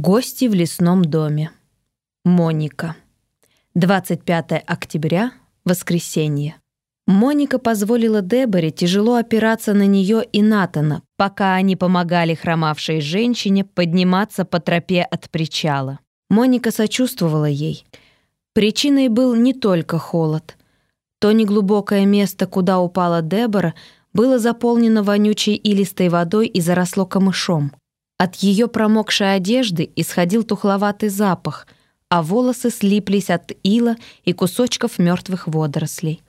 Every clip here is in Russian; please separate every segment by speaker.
Speaker 1: Гости в лесном доме. Моника. 25 октября, воскресенье. Моника позволила Деборе тяжело опираться на нее и Натана, пока они помогали хромавшей женщине подниматься по тропе от причала. Моника сочувствовала ей. Причиной был не только холод. То неглубокое место, куда упала Дебора, было заполнено вонючей илистой водой и заросло камышом. От ее промокшей одежды исходил тухловатый запах, а волосы слиплись от ила и кусочков мертвых водорослей.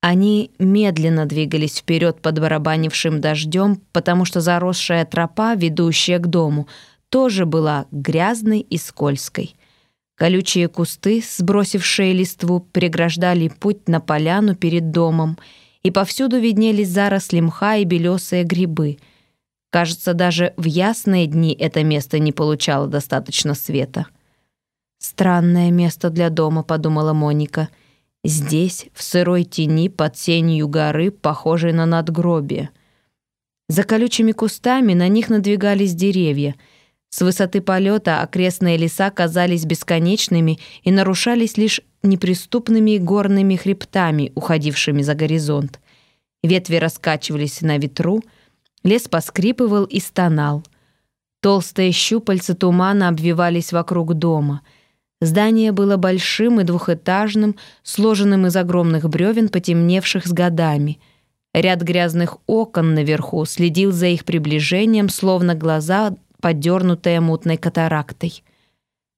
Speaker 1: Они медленно двигались вперед под барабанившим дождем, потому что заросшая тропа, ведущая к дому, тоже была грязной и скользкой. Колючие кусты, сбросившие листву, преграждали путь на поляну перед домом, и повсюду виднелись заросли мха и белесые грибы — Кажется, даже в ясные дни это место не получало достаточно света. «Странное место для дома», — подумала Моника. «Здесь, в сырой тени под сенью горы, похожей на надгробие». За колючими кустами на них надвигались деревья. С высоты полета окрестные леса казались бесконечными и нарушались лишь неприступными горными хребтами, уходившими за горизонт. Ветви раскачивались на ветру — Лес поскрипывал и стонал. Толстые щупальца тумана обвивались вокруг дома. Здание было большим и двухэтажным, сложенным из огромных бревен, потемневших с годами. Ряд грязных окон наверху следил за их приближением, словно глаза, подернутые мутной катарактой.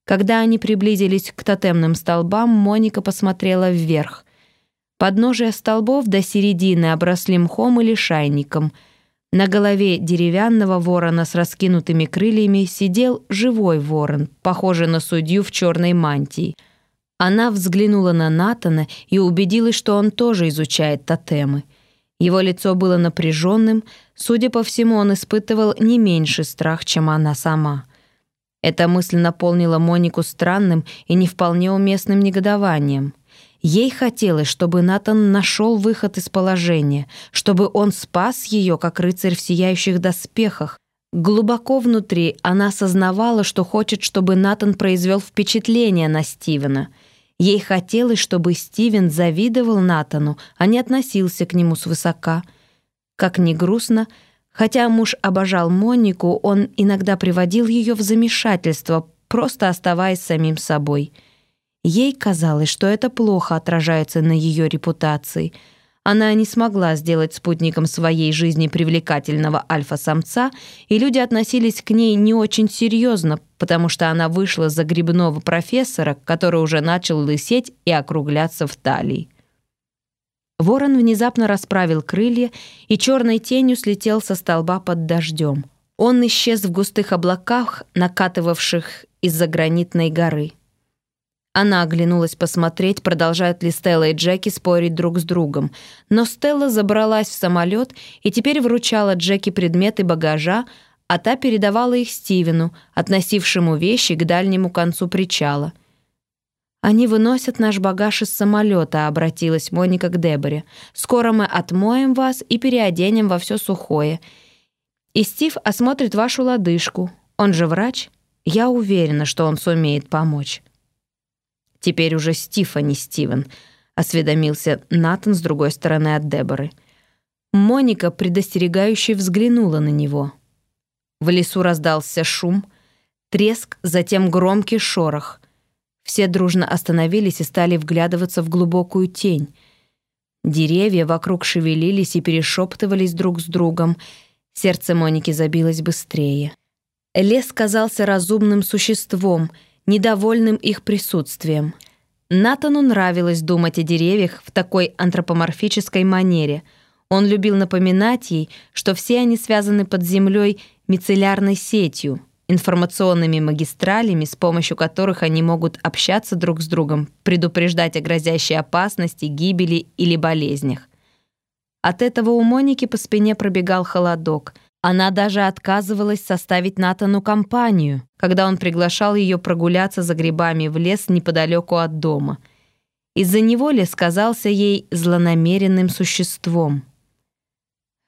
Speaker 1: Когда они приблизились к тотемным столбам, Моника посмотрела вверх. Подножия столбов до середины обросли мхом или шайником — на голове деревянного ворона с раскинутыми крыльями сидел живой ворон, похожий на судью в черной мантии. Она взглянула на Натана и убедилась, что он тоже изучает тотемы. Его лицо было напряженным, судя по всему, он испытывал не меньший страх, чем она сама. Эта мысль наполнила Монику странным и не вполне уместным негодованием — Ей хотелось, чтобы Натан нашел выход из положения, чтобы он спас ее, как рыцарь в сияющих доспехах. Глубоко внутри она осознавала, что хочет, чтобы Натан произвел впечатление на Стивена. Ей хотелось, чтобы Стивен завидовал Натану, а не относился к нему свысока. Как ни грустно, хотя муж обожал Монику, он иногда приводил ее в замешательство, просто оставаясь самим собой — Ей казалось, что это плохо отражается на ее репутации. Она не смогла сделать спутником своей жизни привлекательного альфа-самца, и люди относились к ней не очень серьезно, потому что она вышла за грибного профессора, который уже начал лысеть и округляться в талии. Ворон внезапно расправил крылья и черной тенью слетел со столба под дождем. Он исчез в густых облаках, накатывавших из-за гранитной горы. Она оглянулась посмотреть, продолжают ли Стелла и Джеки спорить друг с другом. Но Стелла забралась в самолет и теперь вручала Джеки предметы багажа, а та передавала их Стивену, относившему вещи к дальнему концу причала. «Они выносят наш багаж из самолета», — обратилась Моника к Деборе. «Скоро мы отмоем вас и переоденем во все сухое. И Стив осмотрит вашу лодыжку. Он же врач. Я уверена, что он сумеет помочь». Теперь уже Стив, а не Стивен», — осведомился Натан с другой стороны от Деборы. Моника предостерегающе взглянула на него. В лесу раздался шум, треск, затем громкий шорох. Все дружно остановились и стали вглядываться в глубокую тень. Деревья вокруг шевелились и перешептывались друг с другом. Сердце Моники забилось быстрее. Лес казался разумным существом — недовольным их присутствием. Натану нравилось думать о деревьях в такой антропоморфической манере. Он любил напоминать ей, что все они связаны под землей мицеллярной сетью, информационными магистралями, с помощью которых они могут общаться друг с другом, предупреждать о грозящей опасности, гибели или болезнях. От этого у Моники по спине пробегал холодок — она даже отказывалась составить Натану компанию, когда он приглашал ее прогуляться за грибами в лес неподалеку от дома. Из-за него лес казался ей злонамеренным существом.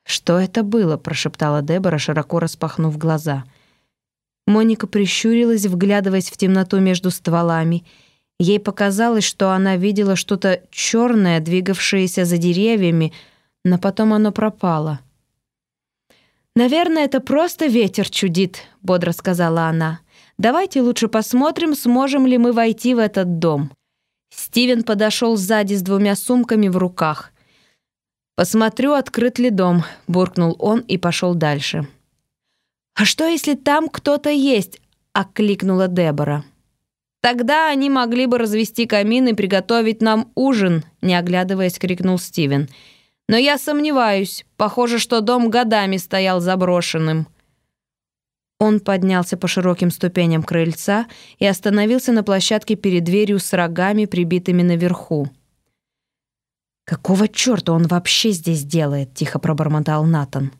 Speaker 1: «Что это было?» — прошептала Дебора, широко распахнув глаза. Моника прищурилась, вглядываясь в темноту между стволами. Ей показалось, что она видела что-то черное, двигавшееся за деревьями, но потом оно пропало. «Наверное, это просто ветер чудит», — бодро сказала она. «Давайте лучше посмотрим, сможем ли мы войти в этот дом». Стивен подошел сзади с двумя сумками в руках. «Посмотрю, открыт ли дом», — буркнул он и пошел дальше. «А что, если там кто-то есть?» — окликнула Дебора. «Тогда они могли бы развести камин и приготовить нам ужин», — не оглядываясь, крикнул Стивен. «Но я сомневаюсь. Похоже, что дом годами стоял заброшенным». Он поднялся по широким ступеням крыльца и остановился на площадке перед дверью с рогами, прибитыми наверху. «Какого чёрта он вообще здесь делает?» — тихо пробормотал Натан.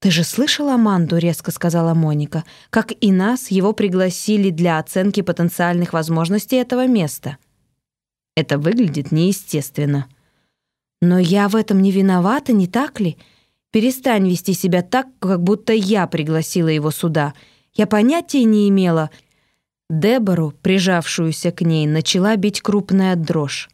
Speaker 1: «Ты же слышал Аманду?» — резко сказала Моника. «Как и нас, его пригласили для оценки потенциальных возможностей этого места». «Это выглядит неестественно». «Но я в этом не виновата, не так ли?» Перестань вести себя так, как будто я пригласила его сюда. Я понятия не имела. Дебору, прижавшуюся к ней, начала бить крупная дрожь.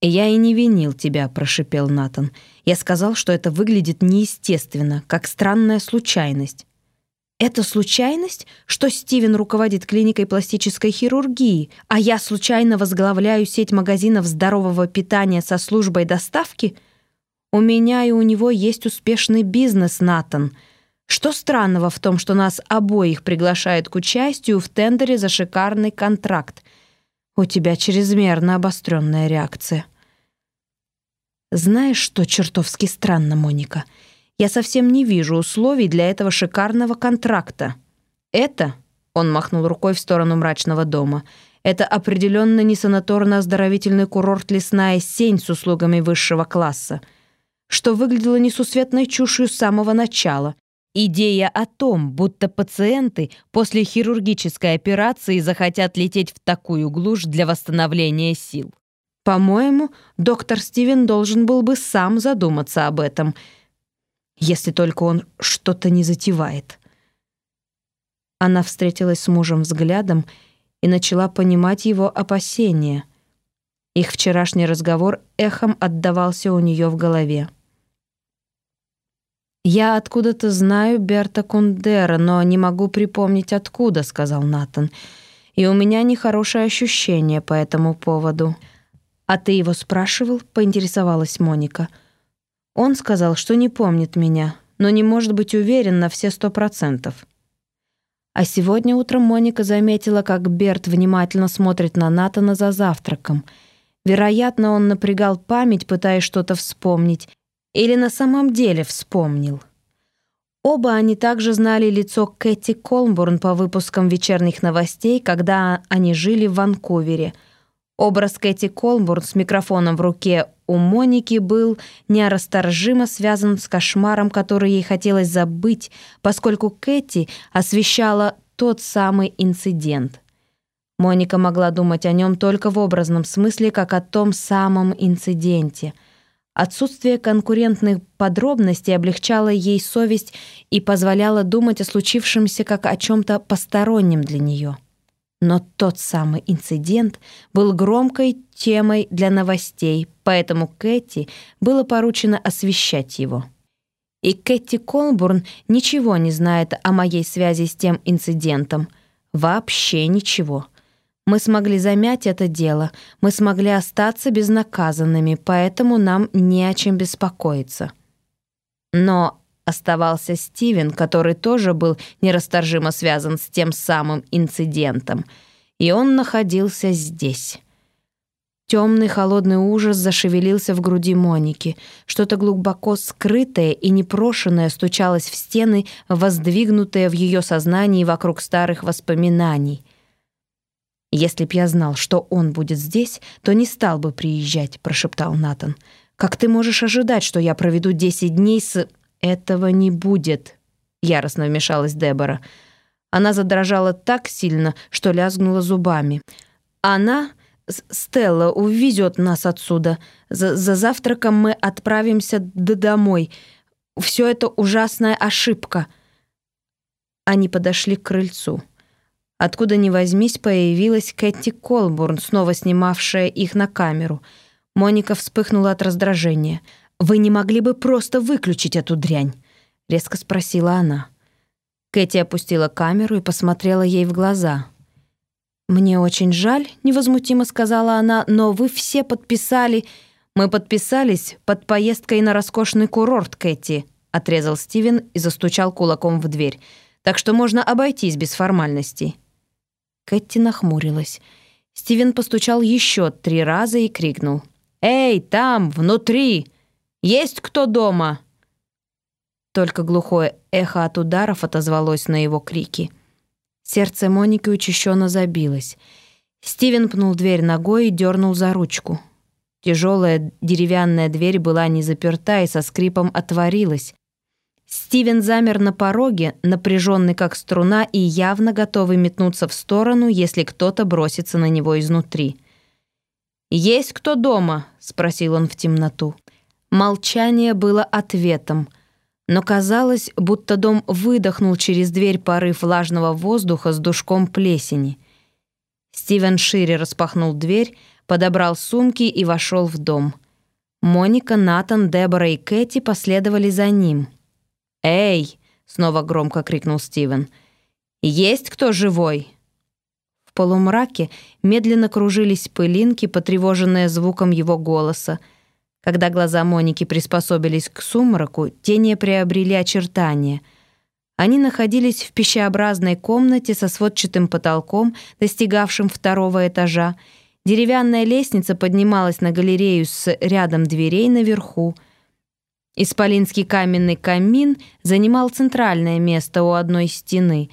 Speaker 1: «Я и не винил тебя», — прошипел Натан. «Я сказал, что это выглядит неестественно, как странная случайность». «Это случайность, что Стивен руководит клиникой пластической хирургии, а я случайно возглавляю сеть магазинов здорового питания со службой доставки?» У меня и у него есть успешный бизнес, Натан. Что странного в том, что нас обоих приглашают к участию в тендере за шикарный контракт? У тебя чрезмерно обостренная реакция. Знаешь, что чертовски странно, Моника? Я совсем не вижу условий для этого шикарного контракта. Это, он махнул рукой в сторону мрачного дома, это определенно не санаторно-оздоровительный курорт «Лесная сень» с услугами высшего класса — что выглядело несусветной чушью с самого начала. Идея о том, будто пациенты после хирургической операции захотят лететь в такую глушь для восстановления сил. По-моему, доктор Стивен должен был бы сам задуматься об этом, если только он что-то не затевает. Она встретилась с мужем взглядом и начала понимать его опасения. Их вчерашний разговор эхом отдавался у нее в голове. «Я откуда-то знаю Берта Кундера, но не могу припомнить откуда», — сказал Натан. «И у меня нехорошее ощущение по этому поводу». «А ты его спрашивал?» — поинтересовалась Моника. «Он сказал, что не помнит меня, но не может быть уверен на все сто процентов». А сегодня утром Моника заметила, как Берт внимательно смотрит на Натана за завтраком. Вероятно, он напрягал память, пытаясь что-то вспомнить, или на самом деле вспомнил? Оба они также знали лицо Кэти Колмбурн по выпускам вечерних новостей, когда они жили в Ванкувере. Образ Кэти Колмбурн с микрофоном в руке у Моники был неорасторжимо связан с кошмаром, который ей хотелось забыть, поскольку Кэти освещала тот самый инцидент. Моника могла думать о нем только в образном смысле, как о том самом инциденте — Отсутствие конкурентных подробностей облегчало ей совесть и позволяло думать о случившемся как о чем-то постороннем для нее. Но тот самый инцидент был громкой темой для новостей, поэтому Кэти было поручено освещать его. И Кэти Колбурн ничего не знает о моей связи с тем инцидентом. Вообще ничего. Мы смогли замять это дело, мы смогли остаться безнаказанными, поэтому нам не о чем беспокоиться. Но оставался Стивен, который тоже был нерасторжимо связан с тем самым инцидентом, и он находился здесь. Темный холодный ужас зашевелился в груди Моники. Что-то глубоко скрытое и непрошенное стучалось в стены, воздвигнутые в ее сознании вокруг старых воспоминаний — «Если б я знал, что он будет здесь, то не стал бы приезжать», — прошептал Натан. «Как ты можешь ожидать, что я проведу десять дней с...» «Этого не будет», — яростно вмешалась Дебора. Она задрожала так сильно, что лязгнула зубами. «Она...» Стелла увезет нас отсюда. За, за завтраком мы отправимся до домой. Все это ужасная ошибка. Они подошли к крыльцу. Откуда ни возьмись, появилась Кэти Колбурн, снова снимавшая их на камеру. Моника вспыхнула от раздражения. «Вы не могли бы просто выключить эту дрянь?» — резко спросила она. Кэти опустила камеру и посмотрела ей в глаза. «Мне очень жаль», — невозмутимо сказала она, «но вы все подписали...» «Мы подписались под поездкой на роскошный курорт, Кэти», — отрезал Стивен и застучал кулаком в дверь. «Так что можно обойтись без формальностей». Кэти нахмурилась. Стивен постучал еще три раза и крикнул. «Эй, там, внутри! Есть кто дома?» Только глухое эхо от ударов отозвалось на его крики. Сердце Моники учащенно забилось. Стивен пнул дверь ногой и дернул за ручку. Тяжелая деревянная дверь была не заперта и со скрипом отворилась. Стивен замер на пороге, напряженный как струна и явно готовый метнуться в сторону, если кто-то бросится на него изнутри. «Есть кто дома?» — спросил он в темноту. Молчание было ответом, но казалось, будто дом выдохнул через дверь порыв влажного воздуха с душком плесени. Стивен шире распахнул дверь, подобрал сумки и вошел в дом. Моника, Натан, Дебора и Кэти последовали за ним — «Эй!» — снова громко крикнул Стивен. «Есть кто живой?» В полумраке медленно кружились пылинки, потревоженные звуком его голоса. Когда глаза Моники приспособились к сумраку, тени приобрели очертания. Они находились в пищеобразной комнате со сводчатым потолком, достигавшим второго этажа. Деревянная лестница поднималась на галерею с рядом дверей наверху — Исполинский каменный камин занимал центральное место у одной стены.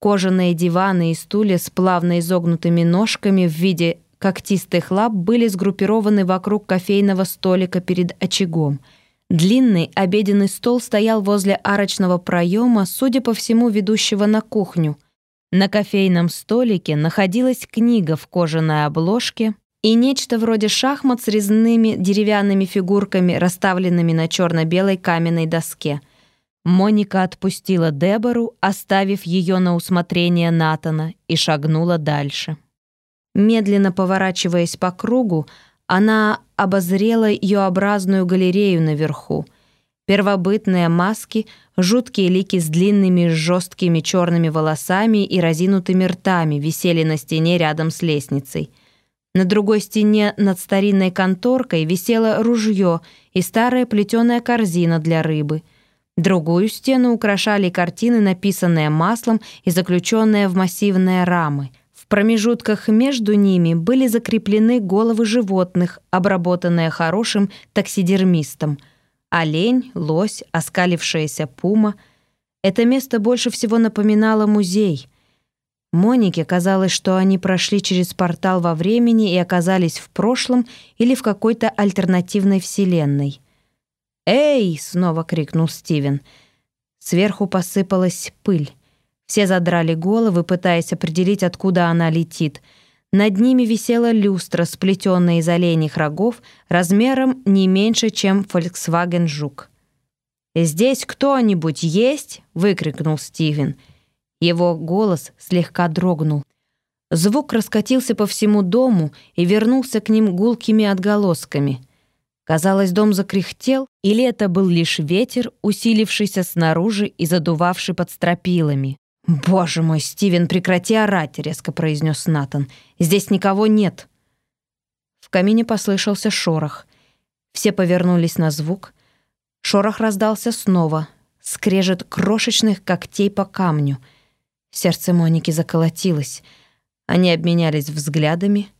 Speaker 1: Кожаные диваны и стулья с плавно изогнутыми ножками в виде когтистых лап были сгруппированы вокруг кофейного столика перед очагом. Длинный обеденный стол стоял возле арочного проема, судя по всему, ведущего на кухню. На кофейном столике находилась книга в кожаной обложке, и нечто вроде шахмат с резными деревянными фигурками, расставленными на черно-белой каменной доске. Моника отпустила Дебору, оставив ее на усмотрение Натана, и шагнула дальше. Медленно поворачиваясь по кругу, она обозрела ее-образную галерею наверху. Первобытные маски, жуткие лики с длинными жесткими черными волосами и разинутыми ртами висели на стене рядом с лестницей — на другой стене над старинной конторкой висело ружье и старая плетеная корзина для рыбы. Другую стену украшали картины, написанные маслом и заключенные в массивные рамы. В промежутках между ними были закреплены головы животных, обработанные хорошим таксидермистом. Олень, лось, оскалившаяся пума. Это место больше всего напоминало музей — Монике казалось, что они прошли через портал во времени и оказались в прошлом или в какой-то альтернативной вселенной. «Эй!» — снова крикнул Стивен. Сверху посыпалась пыль. Все задрали головы, пытаясь определить, откуда она летит. Над ними висела люстра, сплетенная из оленьих рогов, размером не меньше, чем Volkswagen Жук. «Здесь кто-нибудь есть?» — выкрикнул Стивен. Его голос слегка дрогнул. Звук раскатился по всему дому и вернулся к ним гулкими отголосками. Казалось, дом закряхтел, или это был лишь ветер, усилившийся снаружи и задувавший под стропилами. «Боже мой, Стивен, прекрати орать!» — резко произнес Натан. «Здесь никого нет!» В камине послышался шорох. Все повернулись на звук. Шорох раздался снова. Скрежет крошечных когтей по камню — Сердце Моники заколотилось. Они обменялись взглядами.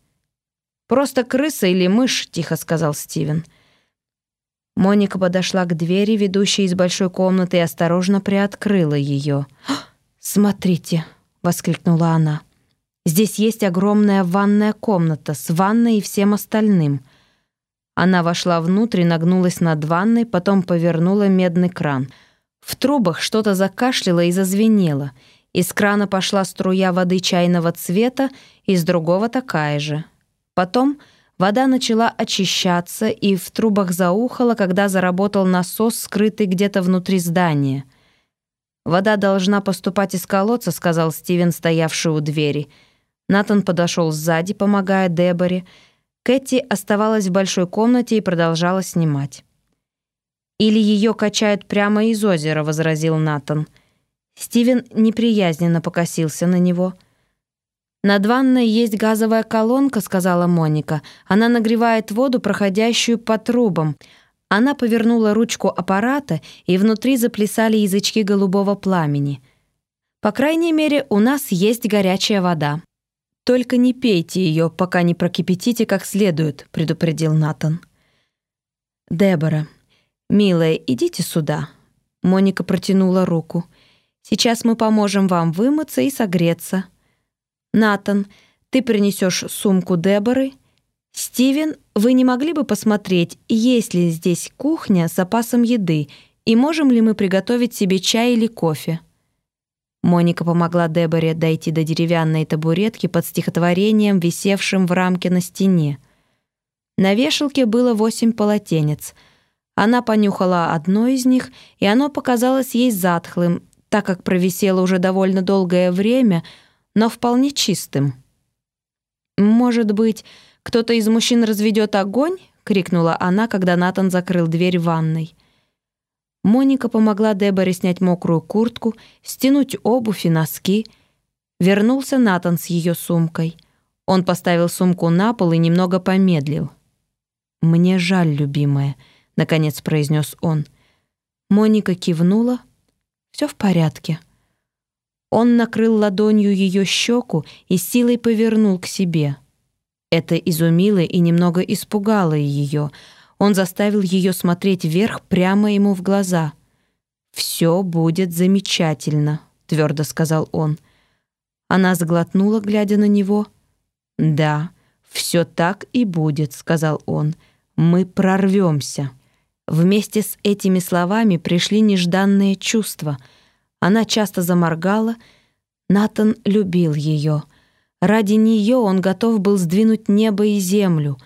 Speaker 1: «Просто крыса или мышь», — тихо сказал Стивен. Моника подошла к двери, ведущей из большой комнаты, и осторожно приоткрыла ее. «Смотрите», — воскликнула она. «Здесь есть огромная ванная комната с ванной и всем остальным». Она вошла внутрь нагнулась над ванной, потом повернула медный кран. В трубах что-то закашляло и зазвенело — из крана пошла струя воды чайного цвета, из другого такая же. Потом вода начала очищаться и в трубах заухала, когда заработал насос, скрытый где-то внутри здания. «Вода должна поступать из колодца», — сказал Стивен, стоявший у двери. Натан подошел сзади, помогая Деборе. Кэти оставалась в большой комнате и продолжала снимать. «Или ее качают прямо из озера», — возразил Натан. Стивен неприязненно покосился на него. «Над ванной есть газовая колонка», — сказала Моника. «Она нагревает воду, проходящую по трубам. Она повернула ручку аппарата, и внутри заплясали язычки голубого пламени. «По крайней мере, у нас есть горячая вода». «Только не пейте ее, пока не прокипятите как следует», — предупредил Натан. «Дебора, милая, идите сюда». Моника протянула руку. «Сейчас мы поможем вам вымыться и согреться». «Натан, ты принесешь сумку Деборы», «Стивен, вы не могли бы посмотреть, есть ли здесь кухня с запасом еды, и можем ли мы приготовить себе чай или кофе?» Моника помогла Деборе дойти до деревянной табуретки под стихотворением, висевшим в рамке на стене. На вешалке было восемь полотенец. Она понюхала одно из них, и оно показалось ей затхлым, так как провисело уже довольно долгое время, но вполне чистым. «Может быть, «Кто-то из мужчин разведет огонь?» — крикнула она, когда Натан закрыл дверь ванной. Моника помогла Деборе снять мокрую куртку, стянуть обувь и носки. Вернулся Натан с ее сумкой. Он поставил сумку на пол и немного помедлил. «Мне жаль, любимая», — наконец произнес он. Моника кивнула. «Все в порядке». Он накрыл ладонью ее щеку и силой повернул к себе — это изумило и немного испугало ее. Он заставил ее смотреть вверх прямо ему в глаза. «Все будет замечательно», — твердо сказал он. Она сглотнула, глядя на него. «Да, все так и будет», — сказал он. «Мы прорвемся». Вместе с этими словами пришли нежданные чувства. Она часто заморгала. Натан любил ее — Ради нее он готов был сдвинуть небо и землю.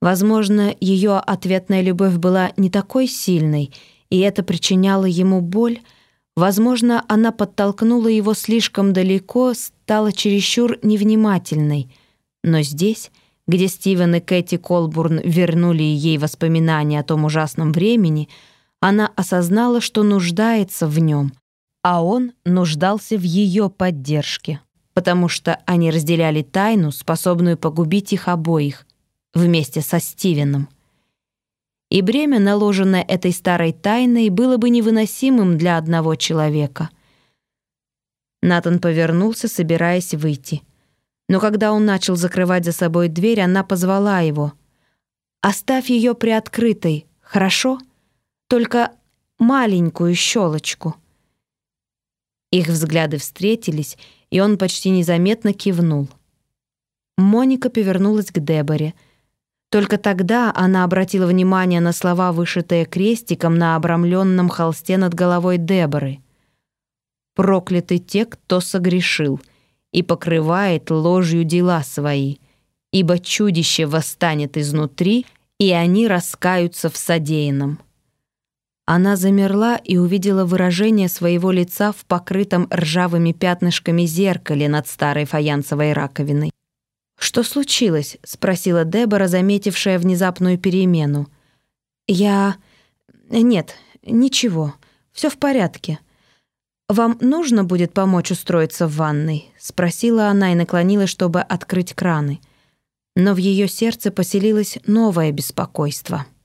Speaker 1: Возможно, ее ответная любовь была не такой сильной, и это причиняло ему боль. Возможно, она подтолкнула его слишком далеко, стала чересчур невнимательной. Но здесь, где Стивен и Кэти Колбурн вернули ей воспоминания о том ужасном времени, она осознала, что нуждается в нем, а он нуждался в ее поддержке потому что они разделяли тайну, способную погубить их обоих, вместе со Стивеном. И бремя, наложенное этой старой тайной, было бы невыносимым для одного человека. Натан повернулся, собираясь выйти. Но когда он начал закрывать за собой дверь, она позвала его. «Оставь ее приоткрытой, хорошо? Только маленькую щелочку». Их взгляды встретились, и он почти незаметно кивнул. Моника повернулась к Деборе. Только тогда она обратила внимание на слова, вышитые крестиком на обрамленном холсте над головой Деборы. «Прокляты те, кто согрешил, и покрывает ложью дела свои, ибо чудище восстанет изнутри, и они раскаются в содеянном». Она замерла и увидела выражение своего лица в покрытом ржавыми пятнышками зеркале над старой фаянсовой раковиной. «Что случилось?» — спросила Дебора, заметившая внезапную перемену. «Я... Нет, ничего. Все в порядке. Вам нужно будет помочь устроиться в ванной?» — спросила она и наклонилась, чтобы открыть краны. Но в ее сердце поселилось новое беспокойство —